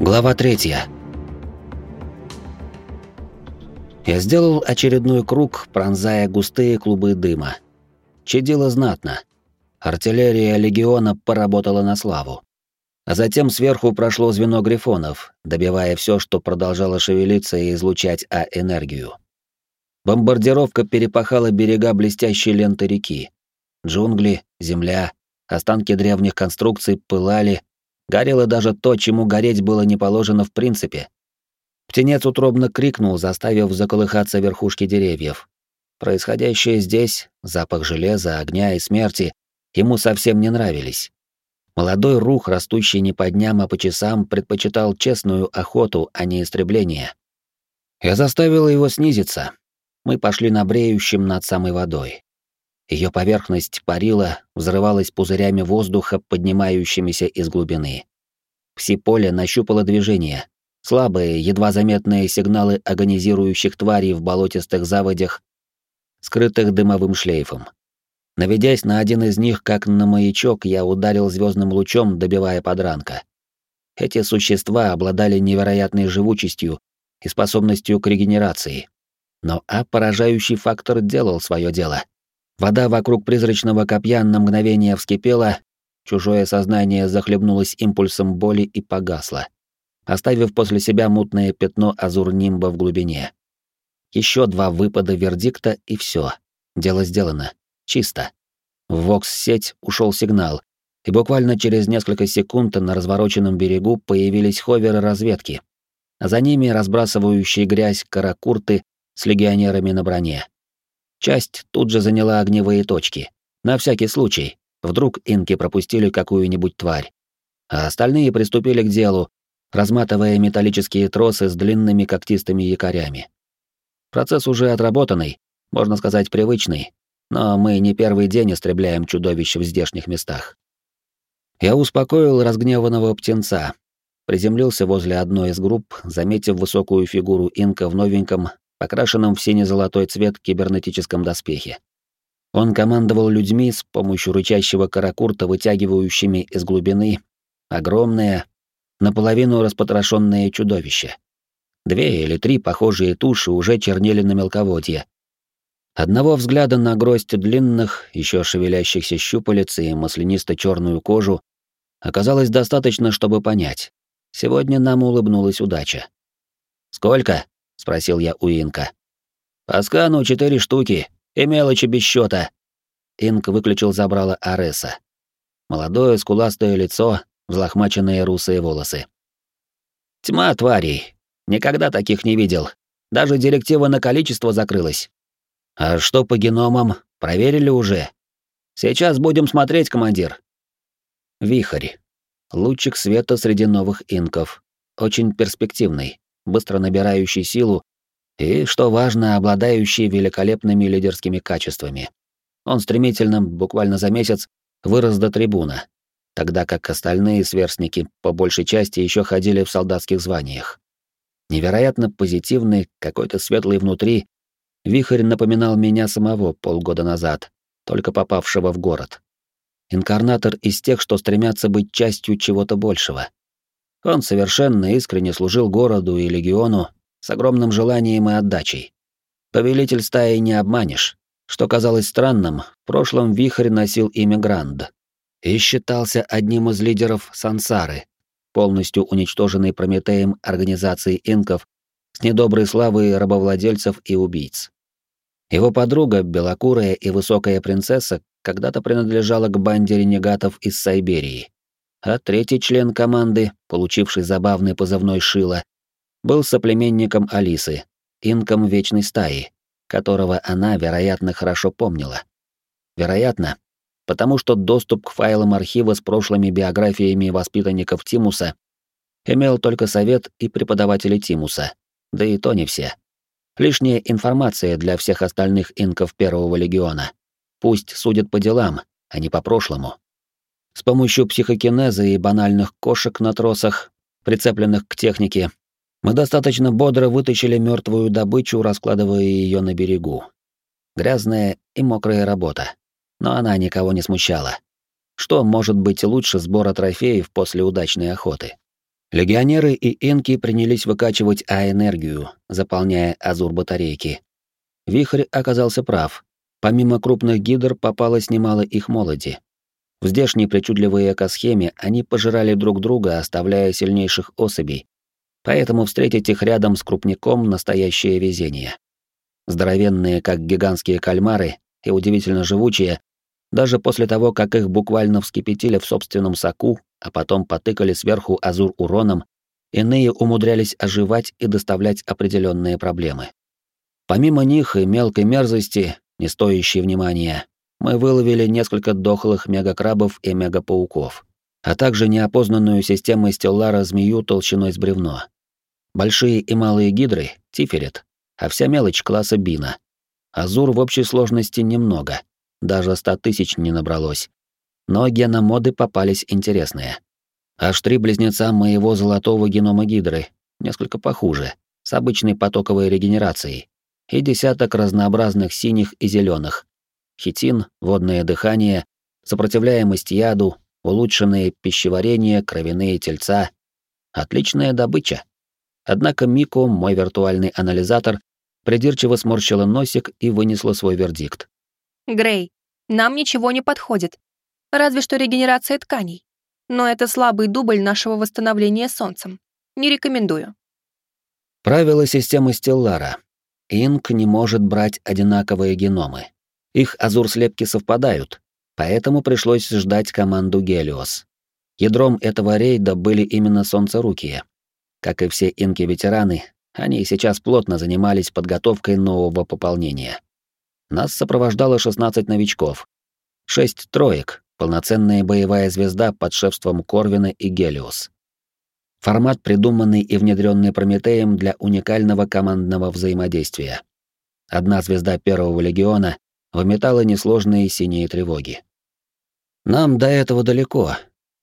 Глава третья. Я сделал очередной круг, пронзая густые клубы дыма. Чадило знатно. Артиллерия легиона поработала на славу. А затем сверху прошло звено грифонов, добивая все, что продолжало шевелиться и излучать А-энергию. Бомбардировка перепахала берега блестящей ленты реки. Джунгли, земля, останки древних конструкций пылали, горело даже то, чему гореть было не положено в принципе. Птенец утробно крикнул, заставив заколыхаться верхушки деревьев. Происходящее здесь, запах железа, огня и смерти, ему совсем не нравились. Молодой рух, растущий не по дням, а по часам, предпочитал честную охоту, а не истребление. Я заставил его снизиться. Мы пошли на бреющем над самой водой. Ее поверхность парила, взрывалась пузырями воздуха, поднимающимися из глубины. Пси-поле нащупало движение. Слабые, едва заметные сигналы агонизирующих тварей в болотистых заводях, скрытых дымовым шлейфом. Наведясь на один из них, как на маячок, я ударил звездным лучом, добивая подранка. Эти существа обладали невероятной живучестью и способностью к регенерации. Но А поражающий фактор делал свое дело. Вода вокруг призрачного копья на мгновение вскипела, чужое сознание захлебнулось импульсом боли и погасло, оставив после себя мутное пятно азур-нимба в глубине. Еще два выпада вердикта и все. Дело сделано. Чисто. В вокс-сеть ушел сигнал, и буквально через несколько секунд на развороченном берегу появились ховеры разведки, а за ними разбрасывающие грязь каракурты с легионерами на броне. Часть тут же заняла огневые точки. На всякий случай, вдруг инки пропустили какую-нибудь тварь. А остальные приступили к делу, разматывая металлические тросы с длинными когтистыми якорями. Процесс уже отработанный, можно сказать, привычный, но мы не первый день истребляем чудовищ в здешних местах. Я успокоил разгневанного птенца, приземлился возле одной из групп, заметив высокую фигуру инка в новеньком, покрашенном в сине-золотой цвет кибернетическом доспехе. Он командовал людьми с помощью рычащего каракурта, вытягивающими из глубины огромное, наполовину распотрошенное чудовище. Две или три похожие туши уже чернели на мелководье. Одного взгляда на гроздь длинных, еще шевелящихся щупалец и маслянисто-черную кожу оказалось достаточно, чтобы понять. Сегодня нам улыбнулась удача. «Сколько?» — спросил я у Инка. «По скану четыре штуки, и мелочи без счета. Инк выключил забрало Ареса. Молодое скуластое лицо, взлохмаченные русые волосы. «Тьма тварей. Никогда таких не видел. Даже директива на количество закрылась. А что по геномам? Проверили уже? Сейчас будем смотреть, командир». Вихрь. Лучик света среди новых инков. Очень перспективный быстро набирающий силу и, что важно, обладающий великолепными лидерскими качествами. Он стремительно, буквально за месяц, вырос до трибуна, тогда как остальные сверстники по большей части еще ходили в солдатских званиях. Невероятно позитивный, какой-то светлый внутри, вихрь напоминал меня самого полгода назад, только попавшего в город. Инкарнатор из тех, что стремятся быть частью чего-то большего. Он совершенно искренне служил городу и легиону с огромным желанием и отдачей. Повелитель стаи не обманешь. Что казалось странным, в прошлом Вихрь носил имя Гранд и считался одним из лидеров Сансары, полностью уничтоженной Прометеем организации инков с недоброй славой рабовладельцев и убийц. Его подруга, белокурая и высокая принцесса, когда-то принадлежала к банде ренегатов из Сайберии а третий член команды, получивший забавный позывной Шила, был соплеменником Алисы, инком Вечной Стаи, которого она, вероятно, хорошо помнила. Вероятно, потому что доступ к файлам архива с прошлыми биографиями воспитанников Тимуса имел только совет и преподаватели Тимуса, да и то не все. Лишняя информация для всех остальных инков Первого Легиона. Пусть судят по делам, а не по прошлому. С помощью психокинеза и банальных кошек на тросах, прицепленных к технике, мы достаточно бодро вытащили мертвую добычу, раскладывая ее на берегу. Грязная и мокрая работа. Но она никого не смущала. Что может быть лучше сбора трофеев после удачной охоты? Легионеры и инки принялись выкачивать А-энергию, заполняя азур-батарейки. Вихрь оказался прав. Помимо крупных гидр попалось немало их молоди. В здешней причудливой экосхеме они пожирали друг друга, оставляя сильнейших особей. Поэтому встретить их рядом с крупником — настоящее везение. Здоровенные, как гигантские кальмары, и удивительно живучие, даже после того, как их буквально вскипятили в собственном соку, а потом потыкали сверху азур уроном, иные умудрялись оживать и доставлять определенные проблемы. Помимо них и мелкой мерзости, не стоящей внимания, мы выловили несколько дохлых мегакрабов и мегапауков, а также неопознанную системой стеллара змею толщиной с бревно. Большие и малые гидры — тиферет, а вся мелочь класса бина. Азур в общей сложности немного, даже ста тысяч не набралось, но геномоды попались интересные. Аж три близнеца моего золотого генома гидры, несколько похуже, с обычной потоковой регенерацией, и десяток разнообразных синих и зеленых. Хитин, водное дыхание, сопротивляемость яду, улучшенное пищеварение, кровяные тельца. Отличная добыча. Однако Мико, мой виртуальный анализатор, придирчиво сморщила носик и вынесла свой вердикт. «Грей, нам ничего не подходит разве что регенерация тканей. Но это слабый дубль нашего восстановления солнцем. Не рекомендую. Правило системы Стеллара. Инк не может брать одинаковые геномы. Их азур-слепки совпадают, поэтому пришлось ждать команду Гелиос. Ядром этого рейда были именно солнцерукие. Как и все инки-ветераны, они сейчас плотно занимались подготовкой нового пополнения. Нас сопровождало 16 новичков. Шесть троек, полноценная боевая звезда под шефством Корвина и Гелиос. Формат, придуманный и внедренный Прометеем для уникального командного взаимодействия. Одна звезда Первого Легиона выметала несложные синие тревоги. Нам до этого далеко.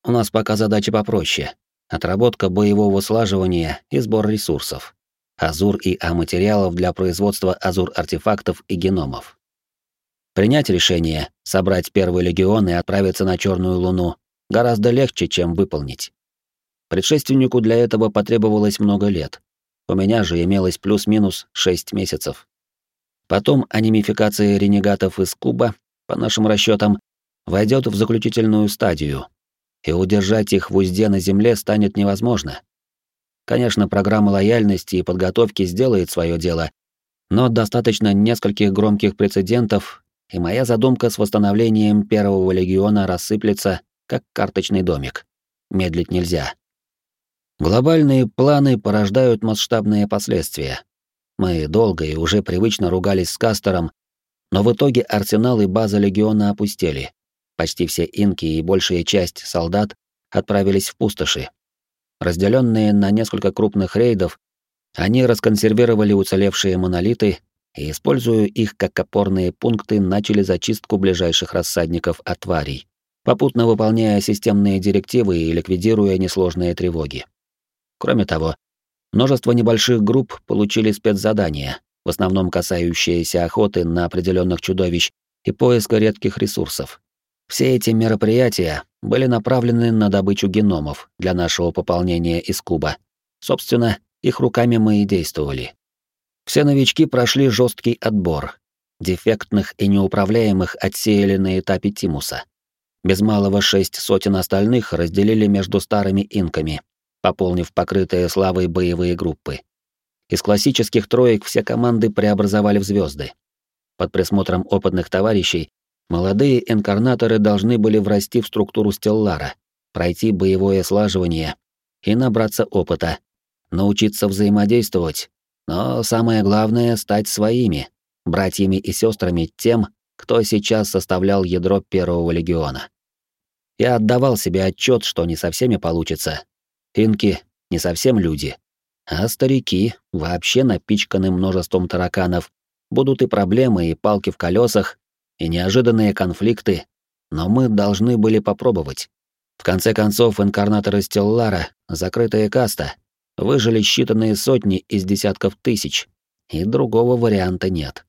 У нас пока задача попроще. Отработка боевого слаживания и сбор ресурсов. Азур и А-материалов для производства азур-артефактов и геномов. Принять решение, собрать первый легион и отправиться на Черную Луну гораздо легче, чем выполнить. Предшественнику для этого потребовалось много лет. У меня же имелось плюс-минус 6 месяцев. Потом анимификация ренегатов из Куба, по нашим расчетам, войдет в заключительную стадию, и удержать их в узде на Земле станет невозможно. Конечно, программа лояльности и подготовки сделает свое дело, но достаточно нескольких громких прецедентов, и моя задумка с восстановлением первого легиона рассыплется, как карточный домик. Медлить нельзя. Глобальные планы порождают масштабные последствия. Мы долго и уже привычно ругались с Кастером, но в итоге арсенал и база легиона опустели. Почти все инки и большая часть солдат отправились в пустоши. Разделенные на несколько крупных рейдов, они расконсервировали уцелевшие монолиты и, используя их как опорные пункты, начали зачистку ближайших рассадников от тварей, попутно выполняя системные директивы и ликвидируя несложные тревоги. Кроме того, множество небольших групп получили спецзадания, в основном касающиеся охоты на определенных чудовищ и поиска редких ресурсов. Все эти мероприятия были направлены на добычу геномов для нашего пополнения из Куба. Собственно, их руками мы и действовали. Все новички прошли жесткий отбор. Дефектных и неуправляемых отсеяли на этапе Тимуса. Без малого шесть сотен остальных разделили между старыми инками, пополнив покрытые славой боевые группы. Из классических троек все команды преобразовали в звезды. Под присмотром опытных товарищей молодые инкарнаторы должны были врасти в структуру Стеллара, пройти боевое слаживание и набраться опыта, научиться взаимодействовать но самое главное — стать своими, братьями и сестрами тем, кто сейчас составлял ядро Первого Легиона. Я отдавал себе отчет, что не со всеми получится. Инки — не совсем люди. А старики, вообще напичканы множеством тараканов, будут и проблемы, и палки в колесах, и неожиданные конфликты, но мы должны были попробовать. В конце концов, инкарнаторы Стеллара — закрытая каста, выжили считанные сотни из десятков тысяч, и другого варианта нет.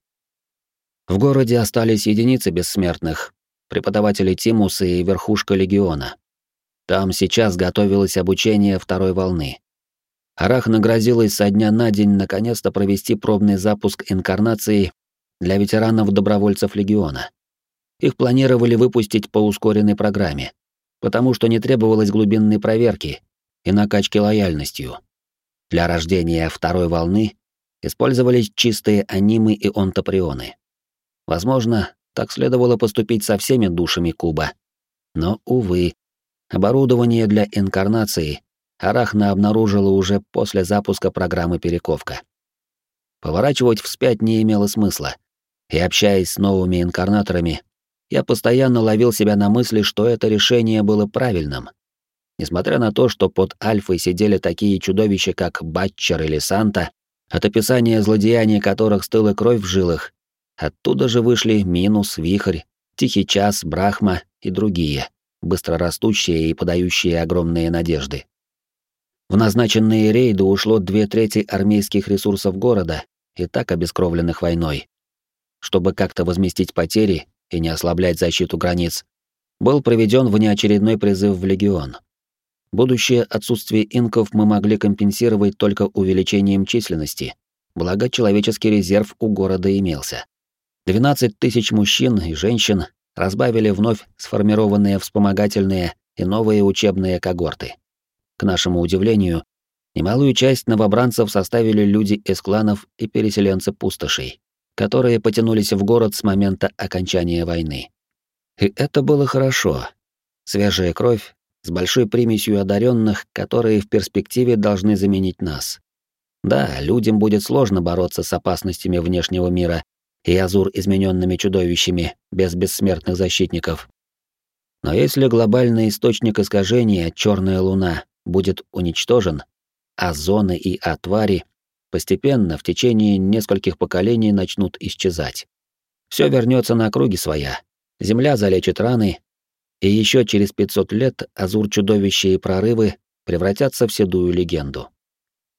В городе остались единицы бессмертных, преподаватели Тимуса и верхушка легиона. Там сейчас готовилось обучение второй волны. Арах нагрозилась со дня на день наконец-то провести пробный запуск инкарнации для ветеранов-добровольцев Легиона. Их планировали выпустить по ускоренной программе, потому что не требовалось глубинной проверки и накачки лояльностью. Для рождения второй волны использовались чистые анимы и онтоприоны. Возможно, так следовало поступить со всеми душами куба. Но, увы, оборудование для инкарнации Арахна обнаружила уже после запуска программы «Перековка». Поворачивать вспять не имело смысла, и, общаясь с новыми инкарнаторами, я постоянно ловил себя на мысли, что это решение было правильным. Несмотря на то, что под Альфой сидели такие чудовища, как Батчер или Санта, от описания злодеяний которых стыла кровь в жилах, оттуда же вышли Минус, Вихрь, Тихий Час, Брахма и другие, быстрорастущие и подающие огромные надежды. В назначенные рейды ушло две трети армейских ресурсов города, и так обескровленных войной. Чтобы как-то возместить потери и не ослаблять защиту границ, был проведен внеочередной призыв в легион. Будущее отсутствие инков мы могли компенсировать только увеличением численности, благо человеческий резерв у города имелся. 12 тысяч мужчин и женщин разбавили вновь сформированные вспомогательные и новые учебные когорты. К нашему удивлению, немалую часть новобранцев составили люди из кланов и переселенцы пустошей, которые потянулись в город с момента окончания войны. И это было хорошо. Свежая кровь с большой примесью одаренных, которые в перспективе должны заменить нас. Да, людям будет сложно бороться с опасностями внешнего мира и азур измененными чудовищами без бессмертных защитников. Но если глобальный источник искажения, черная луна, будет уничтожен, а зоны и отвари постепенно в течение нескольких поколений начнут исчезать. Все вернется на круги своя. Земля залечит раны, и еще через 500 лет азур чудовища и прорывы превратятся в седую легенду.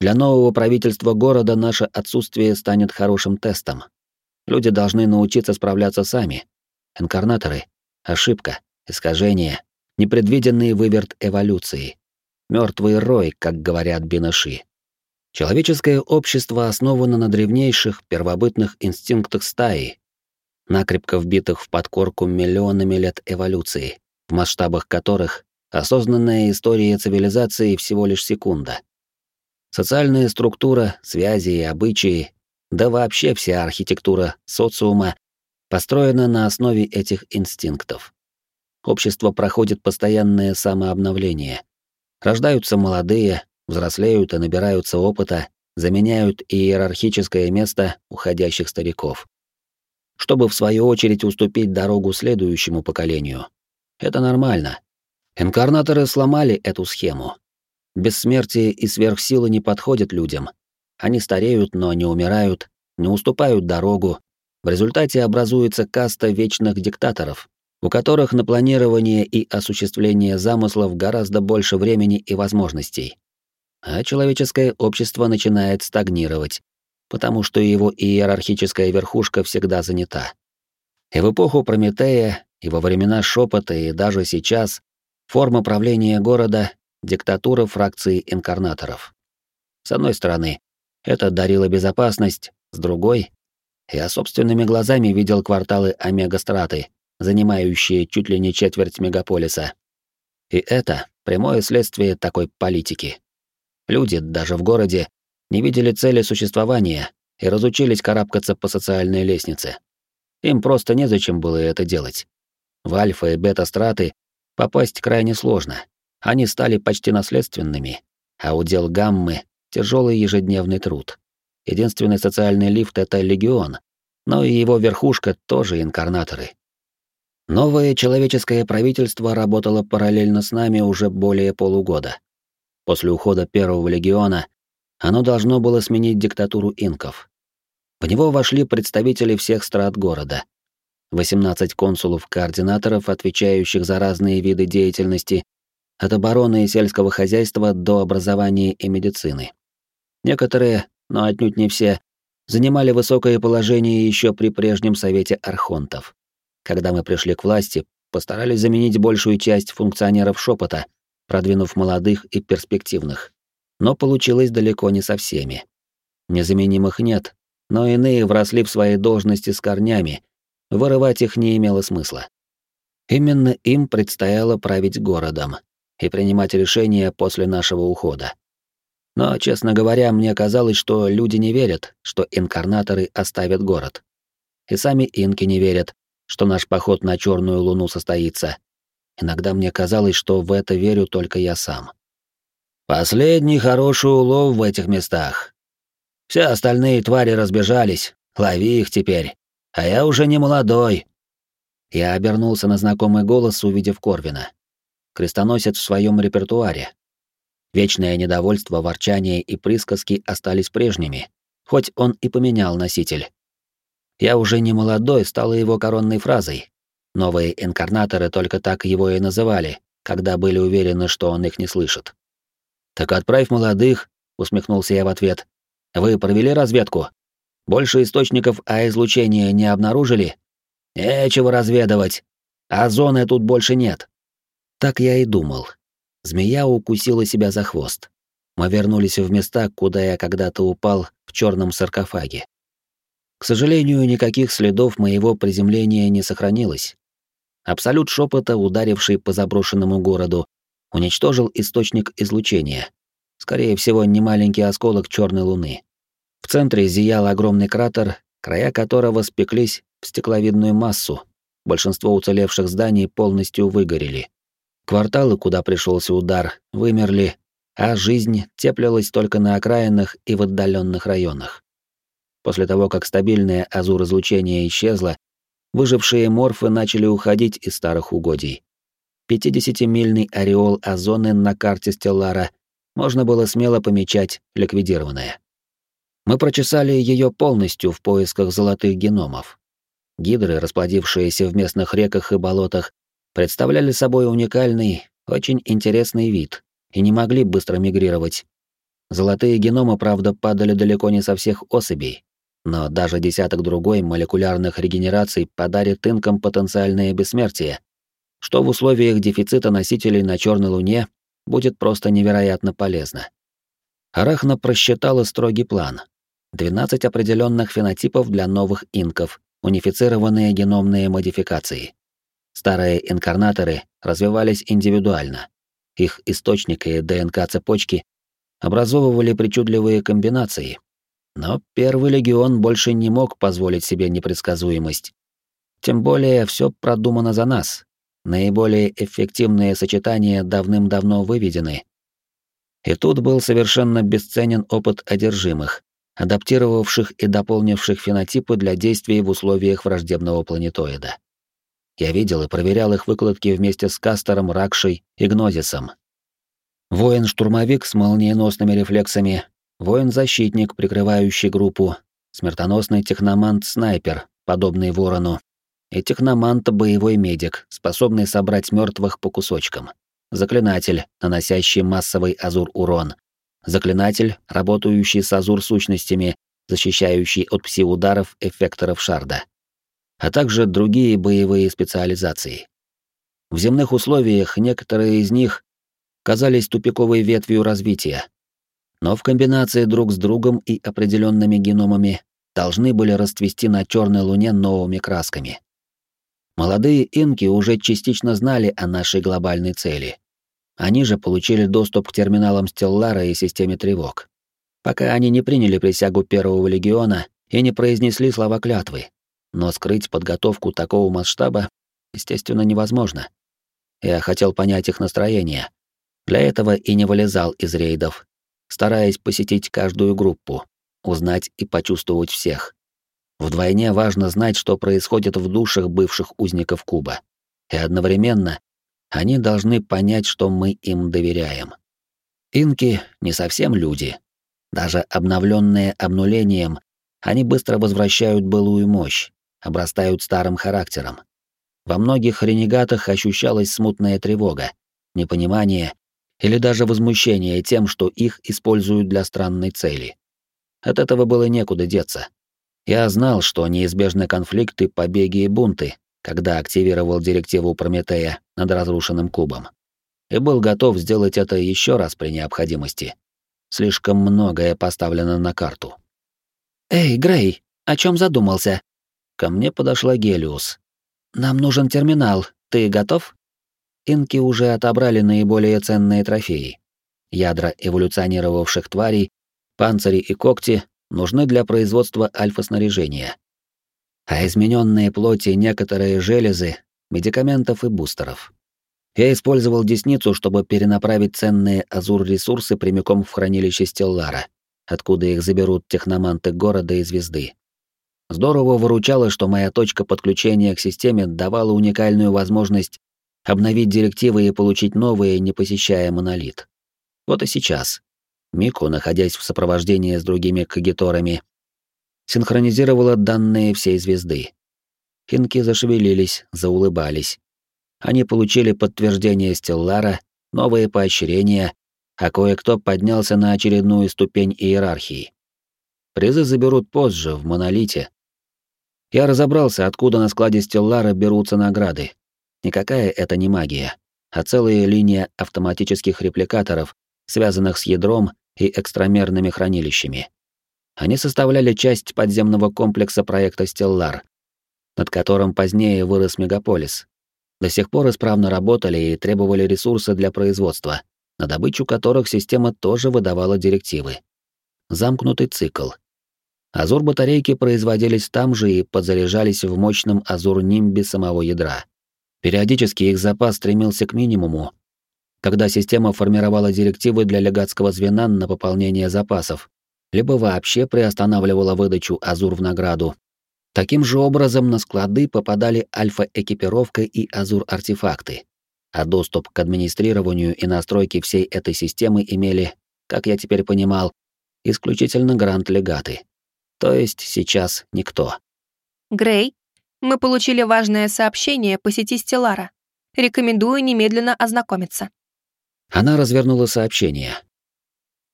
Для нового правительства города наше отсутствие станет хорошим тестом. Люди должны научиться справляться сами. Инкарнаторы — ошибка, искажение, непредвиденный выверт эволюции. Мертвый рой, как говорят бинаши. Человеческое общество основано на древнейших первобытных инстинктах стаи, накрепко вбитых в подкорку миллионами лет эволюции, в масштабах которых осознанная история цивилизации всего лишь секунда. Социальная структура, связи и обычаи, да вообще вся архитектура социума построена на основе этих инстинктов. Общество проходит постоянное самообновление, Рождаются молодые, взрослеют и набираются опыта, заменяют иерархическое место уходящих стариков. Чтобы в свою очередь уступить дорогу следующему поколению. Это нормально. Инкарнаторы сломали эту схему. Бессмертие и сверхсилы не подходят людям. Они стареют, но не умирают, не уступают дорогу. В результате образуется каста вечных диктаторов, у которых на планирование и осуществление замыслов гораздо больше времени и возможностей. А человеческое общество начинает стагнировать, потому что его иерархическая верхушка всегда занята. И в эпоху Прометея, и во времена шепота, и даже сейчас форма правления города — диктатура фракции инкарнаторов. С одной стороны, это дарило безопасность, с другой — я собственными глазами видел кварталы Омега-Страты, занимающие чуть ли не четверть мегаполиса. И это прямое следствие такой политики. Люди, даже в городе, не видели цели существования и разучились карабкаться по социальной лестнице. Им просто незачем было это делать. В альфа и бета-страты попасть крайне сложно. Они стали почти наследственными, а удел гаммы — тяжелый ежедневный труд. Единственный социальный лифт — это легион, но и его верхушка тоже инкарнаторы. Новое человеческое правительство работало параллельно с нами уже более полугода. После ухода Первого легиона оно должно было сменить диктатуру инков. В него вошли представители всех страт города. 18 консулов-координаторов, отвечающих за разные виды деятельности, от обороны и сельского хозяйства до образования и медицины. Некоторые, но отнюдь не все, занимали высокое положение еще при прежнем совете архонтов. Когда мы пришли к власти, постарались заменить большую часть функционеров шепота, продвинув молодых и перспективных. но получилось далеко не со всеми. Незаменимых нет, но иные вросли в свои должности с корнями, вырывать их не имело смысла. Именно им предстояло править городом и принимать решения после нашего ухода. Но, честно говоря, мне казалось, что люди не верят, что инкарнаторы оставят город. И сами инки не верят, что наш поход на Черную Луну состоится. Иногда мне казалось, что в это верю только я сам. Последний хороший улов в этих местах. Все остальные твари разбежались, лови их теперь. А я уже не молодой. Я обернулся на знакомый голос, увидев Корвина. Крестоносец в своем репертуаре, Вечное недовольство, ворчание и присказки остались прежними, хоть он и поменял носитель. «Я уже не молодой» стало его коронной фразой. Новые инкарнаторы только так его и называли, когда были уверены, что он их не слышит. «Так отправь молодых», — усмехнулся я в ответ. «Вы провели разведку? Больше источников А-излучения не обнаружили? Нечего разведывать. А зоны тут больше нет». Так я и думал. Змея укусила себя за хвост. Мы вернулись в места, куда я когда-то упал в черном саркофаге. К сожалению, никаких следов моего приземления не сохранилось. Абсолют шепота, ударивший по заброшенному городу, уничтожил источник излучения. Скорее всего, немаленький осколок черной луны. В центре зиял огромный кратер, края которого спеклись в стекловидную массу. Большинство уцелевших зданий полностью выгорели. Кварталы, куда пришелся удар, вымерли, а жизнь теплилась только на окраинах и в отдаленных районах. После того, как стабильное азур-излучение исчезло, выжившие морфы начали уходить из старых угодий. 50-мильный ореол озоны на карте Стеллара можно было смело помечать ликвидированное. Мы прочесали ее полностью в поисках золотых геномов. Гидры, расплодившиеся в местных реках и болотах, представляли собой уникальный, очень интересный вид и не могли быстро мигрировать. Золотые геномы, правда, падали далеко не со всех особей, но даже десяток другой молекулярных регенераций подарит инкам потенциальное бессмертие, что в условиях дефицита носителей на Черной Луне будет просто невероятно полезно. Арахна просчитала строгий план. 12 определенных фенотипов для новых инков, унифицированные геномные модификации. Старые инкарнаторы развивались индивидуально. Их источник и ДНК-цепочки образовывали причудливые комбинации. Но Первый легион больше не мог позволить себе непредсказуемость. Тем более все продумано за нас. Наиболее эффективные сочетания давным-давно выведены. И тут был совершенно бесценен опыт одержимых, адаптировавших и дополнивших фенотипы для действий в условиях враждебного планетоида. Я видел и проверял их выкладки вместе с Кастером, Ракшей и Гнозисом. Воин-штурмовик с молниеносными рефлексами, воин-защитник, прикрывающий группу, смертоносный техномант-снайпер, подобный ворону, и техномант-боевой медик, способный собрать мертвых по кусочкам, заклинатель, наносящий массовый азур-урон, заклинатель, работающий с азур-сущностями, защищающий от пси-ударов эффекторов шарда а также другие боевые специализации. В земных условиях некоторые из них казались тупиковой ветвью развития, но в комбинации друг с другом и определенными геномами должны были расцвести на черной луне новыми красками. Молодые инки уже частично знали о нашей глобальной цели. Они же получили доступ к терминалам Стеллара и системе тревог. Пока они не приняли присягу Первого легиона и не произнесли слова клятвы, но скрыть подготовку такого масштаба, естественно, невозможно. Я хотел понять их настроение. Для этого и не вылезал из рейдов, стараясь посетить каждую группу, узнать и почувствовать всех. Вдвойне важно знать, что происходит в душах бывших узников Куба. И одновременно они должны понять, что мы им доверяем. Инки не совсем люди. Даже обновленные обнулением, они быстро возвращают былую мощь, обрастают старым характером. Во многих ренегатах ощущалась смутная тревога, непонимание или даже возмущение тем, что их используют для странной цели. От этого было некуда деться. Я знал, что неизбежны конфликты, побеги и бунты, когда активировал директиву Прометея над разрушенным кубом. И был готов сделать это еще раз при необходимости. Слишком многое поставлено на карту. «Эй, Грей, о чем задумался?» Ко мне подошла Гелиус. «Нам нужен терминал. Ты готов?» Инки уже отобрали наиболее ценные трофеи. Ядра эволюционировавших тварей, панцири и когти нужны для производства альфа-снаряжения. А измененные плоти некоторые железы, медикаментов и бустеров. Я использовал десницу, чтобы перенаправить ценные азур-ресурсы прямиком в хранилище Стеллара, откуда их заберут техноманты города и звезды. Здорово выручало, что моя точка подключения к системе давала уникальную возможность обновить директивы и получить новые, не посещая монолит. Вот и сейчас. Мику, находясь в сопровождении с другими кагиторами, синхронизировала данные всей звезды. Хинки зашевелились, заулыбались, они получили подтверждение Стеллара, новые поощрения, а кое-кто поднялся на очередную ступень иерархии. Призы заберут позже, в монолите. Я разобрался, откуда на складе Стеллара берутся награды. Никакая это не магия, а целая линия автоматических репликаторов, связанных с ядром и экстрамерными хранилищами. Они составляли часть подземного комплекса проекта Стеллар, над которым позднее вырос мегаполис, до сих пор исправно работали и требовали ресурсы для производства, на добычу которых система тоже выдавала директивы. Замкнутый цикл. Азур-батарейки производились там же и подзаряжались в мощном азур-нимбе самого ядра. Периодически их запас стремился к минимуму, когда система формировала директивы для легатского звена на пополнение запасов, либо вообще приостанавливала выдачу азур в награду, Таким же образом на склады попадали альфа-экипировка и азур-артефакты, а доступ к администрированию и настройке всей этой системы имели, как я теперь понимал, исключительно грант-легаты. То есть сейчас никто. Грей, мы получили важное сообщение по сети Стеллара. Рекомендую немедленно ознакомиться. Она развернула сообщение.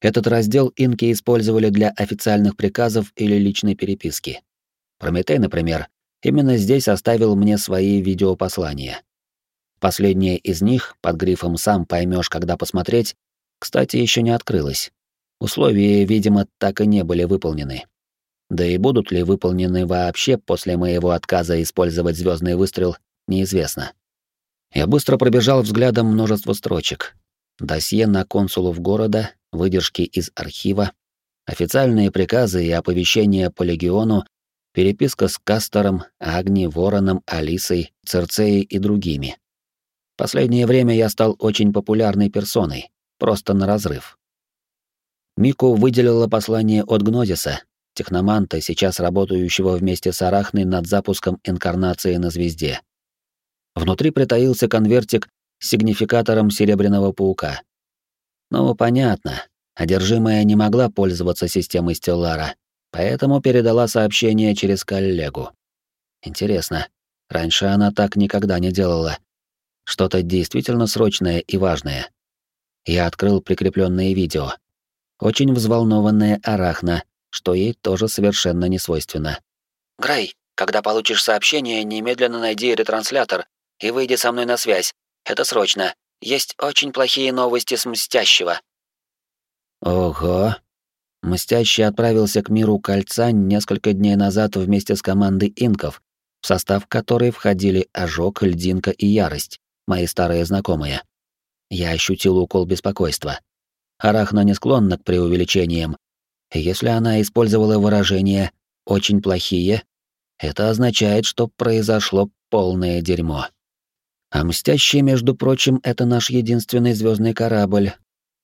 Этот раздел инки использовали для официальных приказов или личной переписки. Прометей, например, именно здесь оставил мне свои видеопослания. Последнее из них, под грифом «Сам поймешь, когда посмотреть», кстати, еще не открылось. Условия, видимо, так и не были выполнены. Да и будут ли выполнены вообще после моего отказа использовать звездный выстрел, неизвестно. Я быстро пробежал взглядом множество строчек. Досье на консулов города, выдержки из архива, официальные приказы и оповещения по легиону переписка с Кастером, Агни, Вороном, Алисой, Церцеей и другими. Последнее время я стал очень популярной персоной, просто на разрыв. Мику выделила послание от Гнозиса, техноманта, сейчас работающего вместе с Арахной над запуском инкарнации на звезде. Внутри притаился конвертик с сигнификатором Серебряного Паука. Ну, понятно, одержимая не могла пользоваться системой Стеллара, поэтому передала сообщение через коллегу. Интересно, раньше она так никогда не делала. Что-то действительно срочное и важное. Я открыл прикрепленное видео. Очень взволнованная Арахна, что ей тоже совершенно не свойственно. «Грей, когда получишь сообщение, немедленно найди ретранслятор и выйди со мной на связь. Это срочно. Есть очень плохие новости с Мстящего». «Ого, Мстящий отправился к миру кольца несколько дней назад вместе с командой инков, в состав которой входили Ожог, Льдинка и Ярость, мои старые знакомые. Я ощутил укол беспокойства. Арахна не склонна к преувеличениям. Если она использовала выражение «очень плохие», это означает, что произошло полное дерьмо. А Мстящий, между прочим, это наш единственный звездный корабль,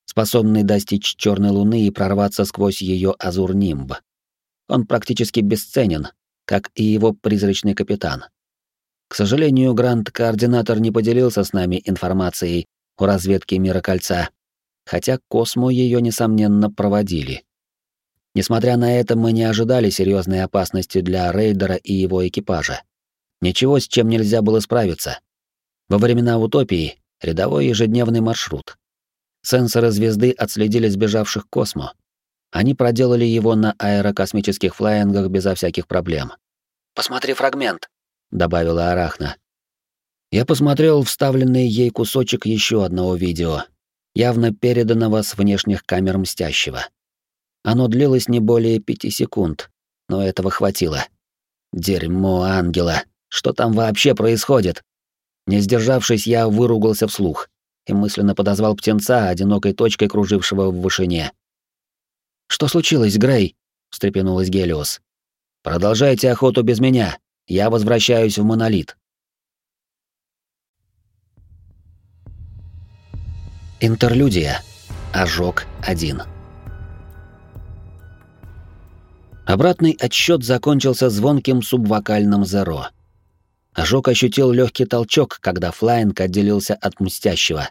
способный достичь черной луны и прорваться сквозь ее азур-нимб. Он практически бесценен, как и его призрачный капитан. К сожалению, Грант-координатор не поделился с нами информацией о разведке мира кольца, хотя Космо ее, несомненно, проводили. Несмотря на это, мы не ожидали серьезной опасности для рейдера и его экипажа. Ничего, с чем нельзя было справиться. Во времена утопии — рядовой ежедневный маршрут. Сенсоры звезды отследили сбежавших космо. Они проделали его на аэрокосмических флайингах безо всяких проблем. «Посмотри фрагмент», — добавила Арахна. Я посмотрел вставленный ей кусочек еще одного видео. явно переданного с внешних камер мстящего. Оно длилось не более пяти секунд, но этого хватило. Дерьмо ангела! Что там вообще происходит? Не сдержавшись, я выругался вслух и мысленно подозвал птенца, одинокой точкой кружившего в вышине. «Что случилось, Грей?» — встрепенулась Гелиос. «Продолжайте охоту без меня. Я возвращаюсь в монолит». Интерлюдия. Ожог 1. Обратный отсчет закончился звонким субвокальным зеро. Ожог ощутил легкий толчок, когда Флайнг отделился от мстящего.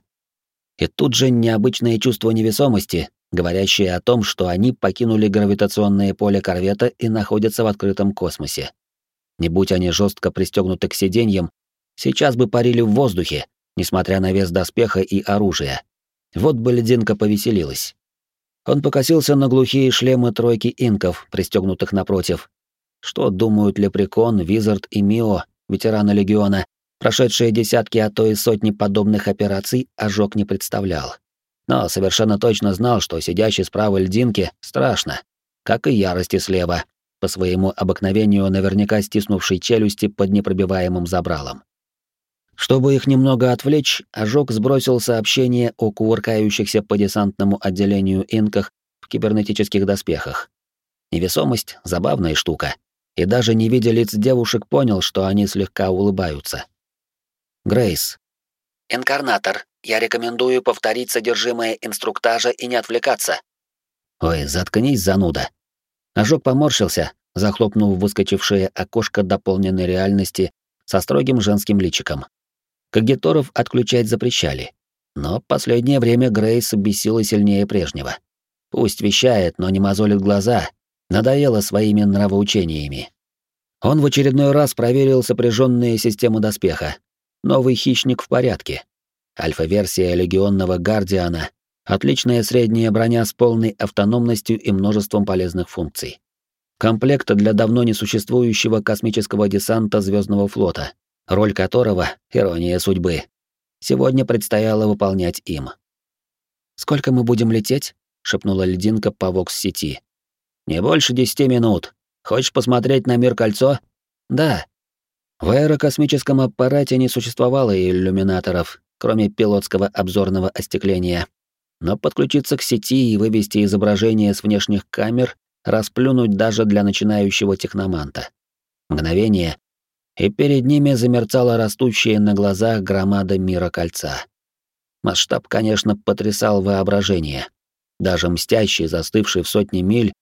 И тут же необычное чувство невесомости, говорящее о том, что они покинули гравитационное поле корвета и находятся в открытом космосе. Не будь они жестко пристегнуты к сиденьям, сейчас бы парили в воздухе, несмотря на вес доспеха и оружия. Вот бы лединка повеселилась. Он покосился на глухие шлемы тройки инков, пристегнутых напротив. Что думают Лепрекон, Визард и Мио, ветераны Легиона, прошедшие десятки, а то и сотни подобных операций, ожог не представлял. Но совершенно точно знал, что сидящий справа льдинки страшно, как и ярости слева, по своему обыкновению наверняка стиснувший челюсти под непробиваемым забралом. Чтобы их немного отвлечь, Ожог сбросил сообщение о кувыркающихся по десантному отделению инках в кибернетических доспехах. Невесомость — забавная штука, и даже не видя лиц девушек, понял, что они слегка улыбаются. Грейс. «Инкарнатор, я рекомендую повторить содержимое инструктажа и не отвлекаться». «Ой, заткнись, зануда». Ожог поморщился, захлопнув выскочившее окошко дополненной реальности со строгим женским личиком. Кагиторов отключать запрещали. Но последнее время Грейс бесила сильнее прежнего. Пусть вещает, но не мозолит глаза. Надоело своими нравоучениями. Он в очередной раз проверил сопряженные системы доспеха. Новый хищник в порядке. Альфа-версия легионного гардиана. Отличная средняя броня с полной автономностью и множеством полезных функций. Комплект для давно несуществующего космического десанта Звездного флота, роль которого — ирония судьбы. Сегодня предстояло выполнять им. «Сколько мы будем лететь?» — шепнула льдинка по вокс-сети. «Не больше десяти минут. Хочешь посмотреть на мир кольцо?» «Да». В аэрокосмическом аппарате не существовало иллюминаторов, кроме пилотского обзорного остекления. Но подключиться к сети и вывести изображение с внешних камер расплюнуть даже для начинающего техноманта. Мгновение, и перед ними замерцала растущая на глазах громада мира кольца. Масштаб, конечно, потрясал воображение. Даже мстящий, застывший в сотни миль,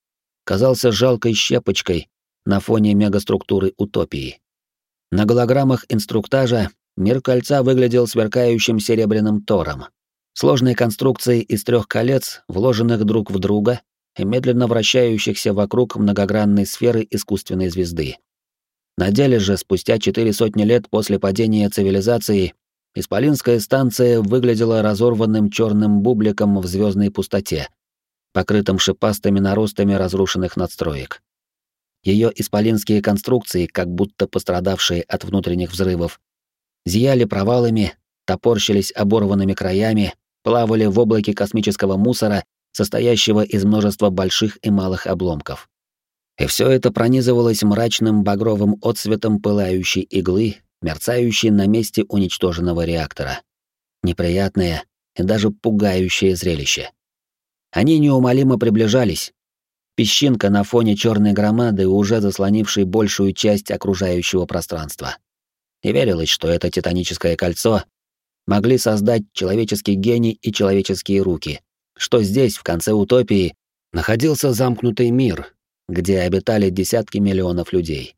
казался жалкой щепочкой на фоне мегаструктуры утопии. На голограммах инструктажа мир кольца выглядел сверкающим серебряным тором, сложной конструкцией из трех колец, вложенных друг в друга и медленно вращающихся вокруг многогранной сферы искусственной звезды. На деле же, спустя четыре сотни лет после падения цивилизации, Исполинская станция выглядела разорванным черным бубликом в звездной пустоте, покрытым шипастыми наростами разрушенных надстроек. Ее исполинские конструкции, как будто пострадавшие от внутренних взрывов, зияли провалами, топорщились оборванными краями, плавали в облаке космического мусора, состоящего из множества больших и малых обломков. И все это пронизывалось мрачным багровым отсветом пылающей иглы, мерцающей на месте уничтоженного реактора. Неприятное и даже пугающее зрелище. Они неумолимо приближались. Песчинка на фоне черной громады, уже заслонившей большую часть окружающего пространства. И верилось, что это титаническое кольцо могли создать человеческий гений и человеческие руки, что здесь, в конце утопии, находился замкнутый мир, где обитали десятки миллионов людей,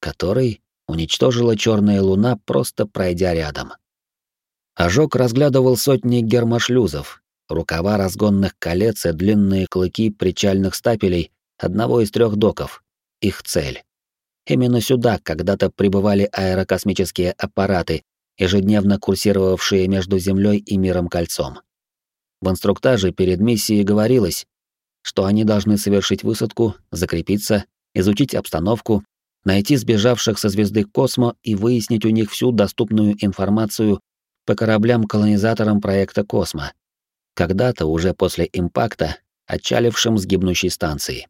который уничтожила черная луна, просто пройдя рядом. Ожог разглядывал сотни гермошлюзов, рукава разгонных колец и длинные клыки причальных стапелей одного из трех доков. Их цель. Именно сюда когда-то прибывали аэрокосмические аппараты, ежедневно курсировавшие между Землей и миром кольцом. В инструктаже перед миссией говорилось, что они должны совершить высадку, закрепиться, изучить обстановку, найти сбежавших со звезды Космо и выяснить у них всю доступную информацию по кораблям-колонизаторам проекта Космо. когда-то уже после импакта, отчалившим с гибнущей станции.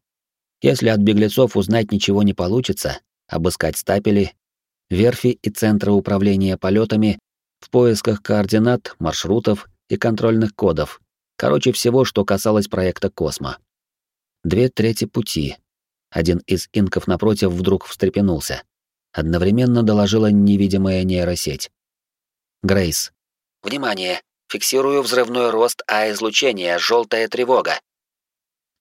Если от беглецов узнать ничего не получится, обыскать стапели, верфи и центры управления полетами в поисках координат, маршрутов и контрольных кодов, короче всего, что касалось проекта «Космо». Две трети пути. Один из инков напротив вдруг встрепенулся. Одновременно доложила невидимая нейросеть. Грейс. «Внимание! Фиксирую взрывной рост А-излучения, желтая тревога.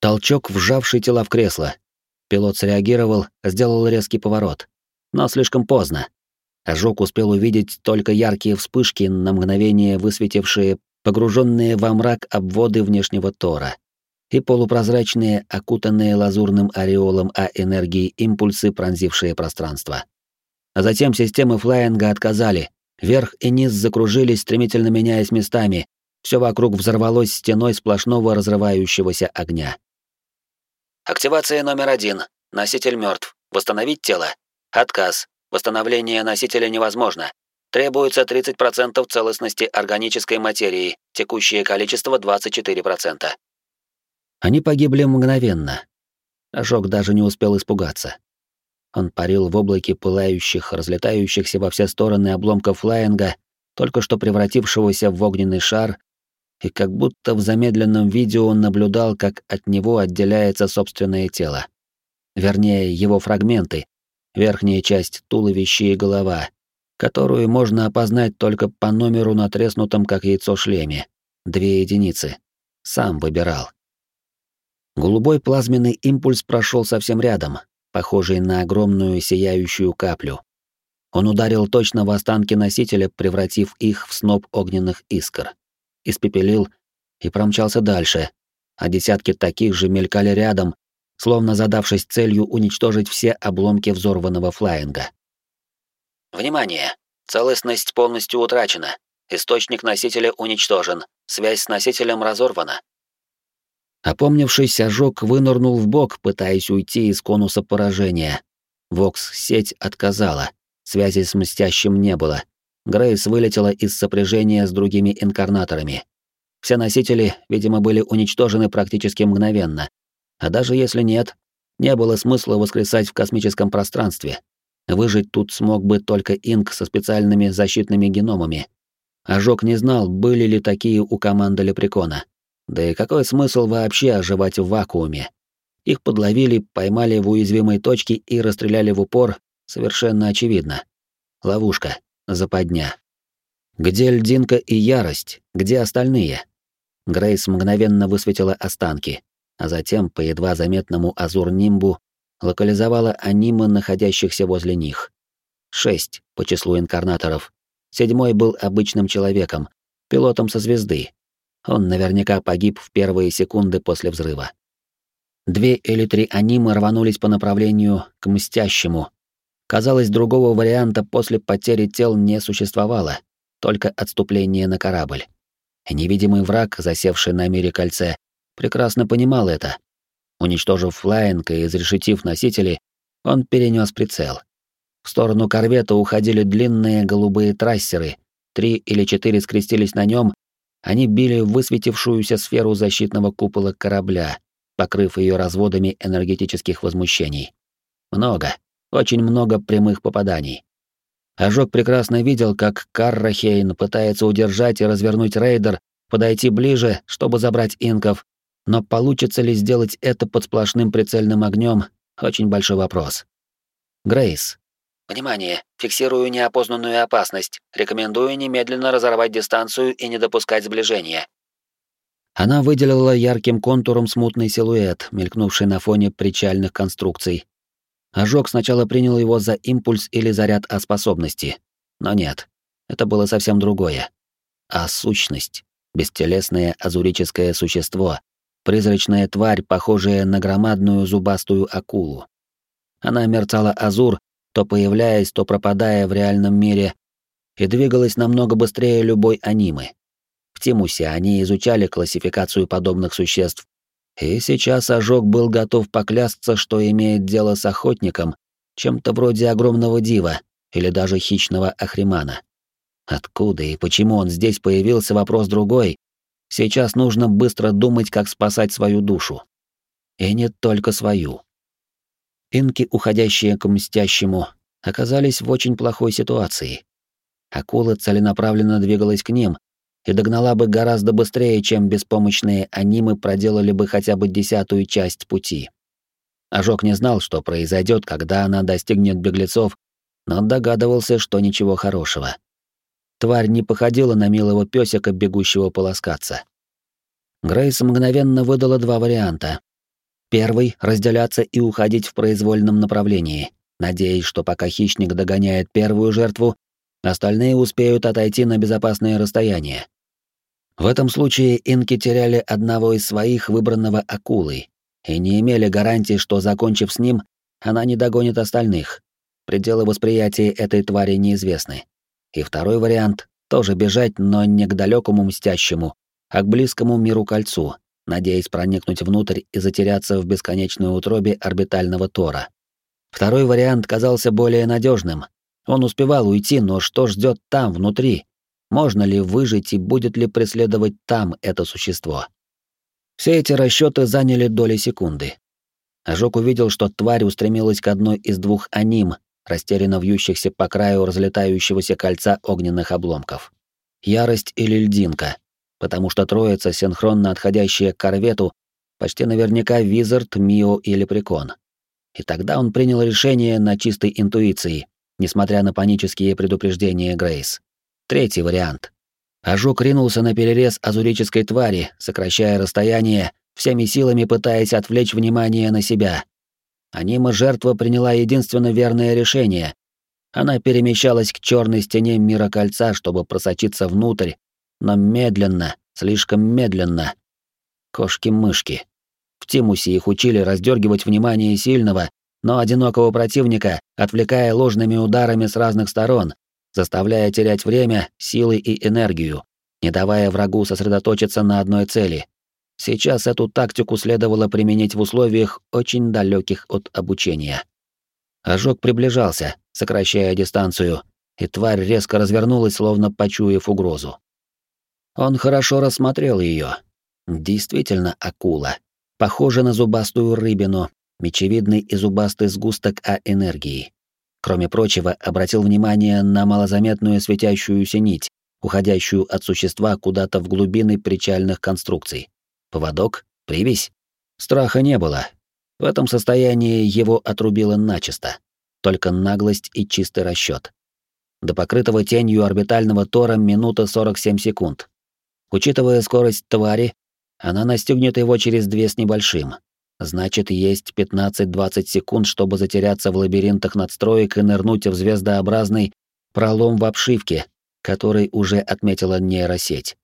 Толчок, вжавший тела в кресло. Пилот среагировал, сделал резкий поворот. Но слишком поздно. Ожог успел увидеть только яркие вспышки, на мгновение высветившие погруженные во мрак обводы внешнего тора и полупрозрачные, окутанные лазурным ореолом А-энергии импульсы, пронзившие пространство. А затем системы флайинга отказали. Верх и низ закружились, стремительно меняясь местами. Все вокруг взорвалось стеной сплошного разрывающегося огня. Активация номер один. Носитель мертв. Восстановить тело. Отказ. Восстановление носителя невозможно. Требуется 30% целостности органической материи. Текущее количество 24%. Они погибли мгновенно. Ожог даже не успел испугаться. Он парил в облаке пылающих, разлетающихся во все стороны обломков флайинга, только что превратившегося в огненный шар, и как будто в замедленном видео он наблюдал, как от него отделяется собственное тело. Вернее, его фрагменты, верхняя часть туловища и голова, которую можно опознать только по номеру на треснутом как яйцо шлеме. Две единицы. Сам выбирал. Голубой плазменный импульс прошел совсем рядом, похожий на огромную сияющую каплю. Он ударил точно в останки носителя, превратив их в сноп огненных искр испепелил и промчался дальше, а десятки таких же мелькали рядом, словно задавшись целью уничтожить все обломки взорванного флайинга. Внимание! Целостность полностью утрачена. Источник носителя уничтожен. Связь с носителем разорвана. Опомнившись, ожог вынырнул в бок, пытаясь уйти из конуса поражения. Вокс-сеть отказала. Связи с мстящим не было. Грейс вылетела из сопряжения с другими инкарнаторами. Все носители, видимо, были уничтожены практически мгновенно. А даже если нет, не было смысла воскресать в космическом пространстве. Выжить тут смог бы только Инк со специальными защитными геномами. Ожог не знал, были ли такие у команды Лепрекона. Да и какой смысл вообще оживать в вакууме? Их подловили, поймали в уязвимой точке и расстреляли в упор, совершенно очевидно. Ловушка. Западня. Где льдинка и ярость? Где остальные? Грейс мгновенно высветила останки, а затем по едва заметному азур-нимбу локализовала аниме, находящихся возле них. Шесть по числу инкарнаторов. Седьмой был обычным человеком, пилотом со звезды. Он наверняка погиб в первые секунды после взрыва. Две или три анимы рванулись по направлению к мстящему, Казалось, другого варианта после потери тел не существовало, только отступление на корабль. невидимый враг, засевший на мире кольце, прекрасно понимал это. Уничтожив флайинг и изрешетив носители, он перенес прицел. В сторону корвета уходили длинные голубые трассеры, три или четыре скрестились на нем, они били высветившуюся сферу защитного купола корабля, покрыв ее разводами энергетических возмущений. Много. Очень много прямых попаданий. Ожог прекрасно видел, как Каррахейн пытается удержать и развернуть рейдер, подойти ближе, чтобы забрать инков, но получится ли сделать это под сплошным прицельным огнем — очень большой вопрос. Грейс. «Внимание! Фиксирую неопознанную опасность. Рекомендую немедленно разорвать дистанцию и не допускать сближения». Она выделила ярким контуром смутный силуэт, мелькнувший на фоне причальных конструкций, Ожог сначала принял его за импульс или заряд о способности. Но нет, это было совсем другое. А сущность, бестелесное азурическое существо, призрачная тварь, похожая на громадную зубастую акулу. Она мерцала азур, то появляясь, то пропадая в реальном мире, и двигалась намного быстрее любой анимы. В Тимусе они изучали классификацию подобных существ и сейчас ожог был готов поклясться, что имеет дело с охотником, чем-то вроде огромного дива или даже хищного ахримана. Откуда и почему он здесь появился, вопрос другой. Сейчас нужно быстро думать, как спасать свою душу. И не только свою. Инки, уходящие к мстящему, оказались в очень плохой ситуации. Акула целенаправленно двигалась к ним и догнала бы гораздо быстрее, чем беспомощные анимы проделали бы хотя бы десятую часть пути. Ожог не знал, что произойдет, когда она достигнет беглецов, но догадывался, что ничего хорошего. Тварь не походила на милого пёсика, бегущего полоскаться. Грейс мгновенно выдала два варианта. Первый — разделяться и уходить в произвольном направлении, надеясь, что пока хищник догоняет первую жертву, остальные успеют отойти на безопасное расстояние. В этом случае инки теряли одного из своих выбранного акулой и не имели гарантии, что, закончив с ним, она не догонит остальных. Пределы восприятия этой твари неизвестны. И второй вариант — тоже бежать, но не к далекому мстящему, а к близкому миру кольцу, надеясь проникнуть внутрь и затеряться в бесконечной утробе орбитального Тора. Второй вариант казался более надежным. Он успевал уйти, но что ждет там, внутри? Можно ли выжить и будет ли преследовать там это существо? Все эти расчеты заняли доли секунды. Ожог увидел, что тварь устремилась к одной из двух аним, растерянно вьющихся по краю разлетающегося кольца огненных обломков. Ярость или льдинка, потому что троица, синхронно отходящая к корвету, почти наверняка Визард, Мио или Прикон. И тогда он принял решение на чистой интуиции, несмотря на панические предупреждения Грейс. Третий вариант. Ожог ринулся на перерез азурической твари, сокращая расстояние, всеми силами пытаясь отвлечь внимание на себя. Анима жертва приняла единственно верное решение. Она перемещалась к черной стене мира кольца, чтобы просочиться внутрь, но медленно, слишком медленно. Кошки-мышки. В Тимусе их учили раздергивать внимание сильного, но одинокого противника, отвлекая ложными ударами с разных сторон, заставляя терять время, силы и энергию, не давая врагу сосредоточиться на одной цели. Сейчас эту тактику следовало применить в условиях, очень далеких от обучения. Ожог приближался, сокращая дистанцию, и тварь резко развернулась, словно почуяв угрозу. Он хорошо рассмотрел ее. Действительно акула. Похожа на зубастую рыбину, мечевидный и зубастый сгусток А-энергии. Кроме прочего, обратил внимание на малозаметную светящуюся нить, уходящую от существа куда-то в глубины причальных конструкций. Поводок? Привязь? Страха не было. В этом состоянии его отрубило начисто. Только наглость и чистый расчет. До покрытого тенью орбитального тора минута 47 секунд. Учитывая скорость твари, она настигнет его через две с небольшим. Значит, есть 15-20 секунд, чтобы затеряться в лабиринтах надстроек и нырнуть в звездообразный пролом в обшивке, который уже отметила нейросеть.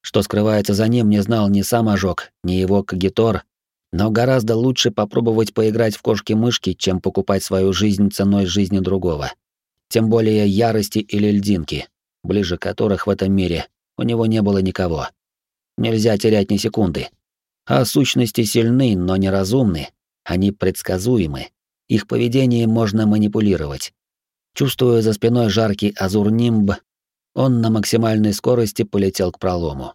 Что скрывается за ним, не знал ни сам ожог, ни его кагитор, но гораздо лучше попробовать поиграть в кошки-мышки, чем покупать свою жизнь ценой жизни другого. Тем более ярости или льдинки, ближе которых в этом мире у него не было никого. Нельзя терять ни секунды. А сущности сильны, но неразумны, они предсказуемы. Их поведением можно манипулировать. Чувствуя за спиной жаркий азур-нимб, он на максимальной скорости полетел к пролому.